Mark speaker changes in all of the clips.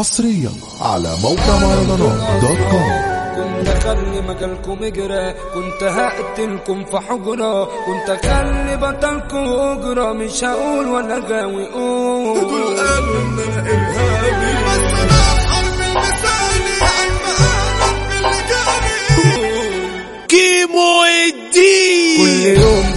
Speaker 1: حصريا على موقع مهرجانات دوت كوم.
Speaker 2: كنت اخلي مجالكم اجرى كنت هقتلكم في حجرة كنت اخلي بطلكم اجرى مش هقول ولا غاوي قول
Speaker 3: دول قالوا ان أنا إرهابي. بس
Speaker 2: أنا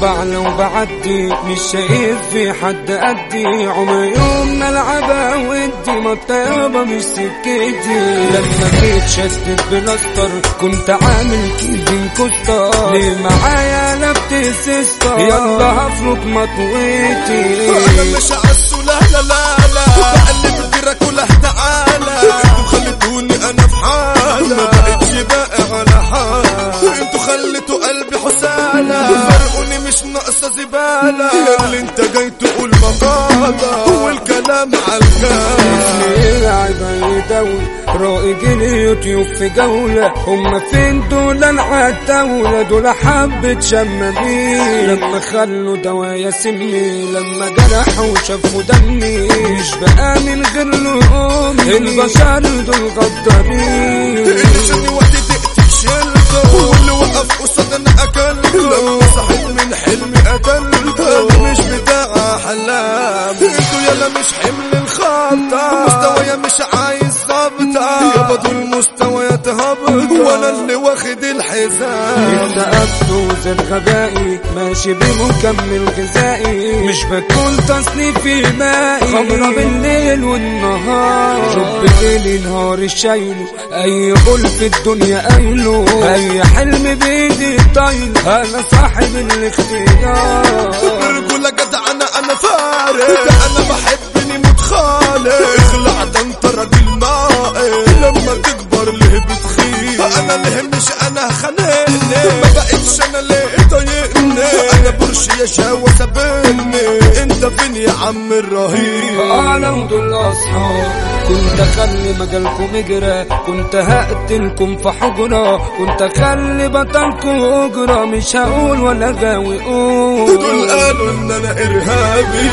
Speaker 2: بعلى وبعدي مش شايف في حد قدي. عمر يوم ما العبها ودي ما الطيابة مش سكتي. لما جيت شدت بلاستر كنت عامل كيفين كوستر. ليه معايا لبت سيستر يلا هفرك مطويتي
Speaker 3: أنا مش عسو لا لا. زبالة. اللي انت جاي تقول مقالة. والكلام عالكلام
Speaker 2: لعبة يدول رائد اليوتيوب في جولة. هم فين دول؟ العتاولة دول حبة شمامين لما خلوا دوايا سمي لما جرحوا شافوا دمي. مش بقى من غير لقومي البشر دول غدارين.
Speaker 3: شافني وقت دقت شلته. يلا مش حمل الخطة مستوايا مش عايز ضبطة. يابا دول مستويات هبطة وأنا اللي واخد الحزام
Speaker 2: اكتئبت وزاد غبائي ماشي بمكمل غذائي. مش بكون تصنيفي مائي. خمرة بالليل والنهار. شوف بالليل نهار الشايل أي قول في الدنيا قايله. أي حلم بايدي طايل. أنا صاحب الاختيار.
Speaker 3: جدع أنا بحبني متخالق اخلع ده انت راجل ناقص لما تكبر ليه بتخيل أنا ليه مش أنا خانقني ما بقتش أنا ليه؟ برش يا شاوة سابقني انت فين يا عم الرهيب؟
Speaker 2: أنا دول اصحاب كنت اخلي مجالكم اجرى كنت هقتلكم في حجرة كنت اخلي بطلكم اجرى مش هقول ولا غاوي قول.
Speaker 3: دول قالوا ان أنا ارهابي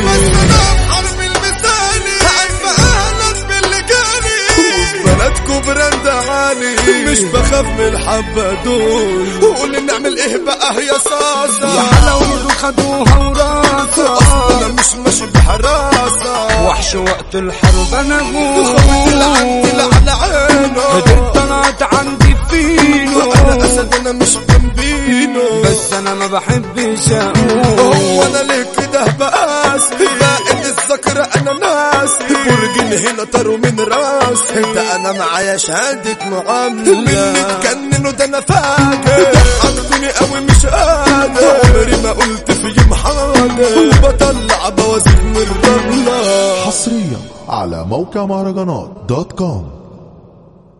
Speaker 3: مش بخاف من الحبة دول وقول نعمل إيه بقى يا صاصة
Speaker 2: يا حلاوة خدوها وراسة
Speaker 3: أنا مش ماشي بحراسة.
Speaker 2: وحش وقت الحرب أنا
Speaker 3: خوفت اللي عندي
Speaker 2: غول
Speaker 3: اللي على عينه.
Speaker 2: هديت طلعت عندي فينو
Speaker 3: أنا اسد أنا مش جنبينه.
Speaker 2: بس أنا ما بحبش أقول.
Speaker 3: هو أنا ليه كده بقاسي باقي الذاكرة أنا برجين هنا طاروا من راسي. ده أنا معايا شهادة معاملة. مني تجننوا ده أنا فاكر. ضحكتوني قوي مش قادر. عمري ما قلت في يوم حاجة وبطلع بوازيك من الرملة.
Speaker 1: حصريا على موقع مهرجانات دوت كوم.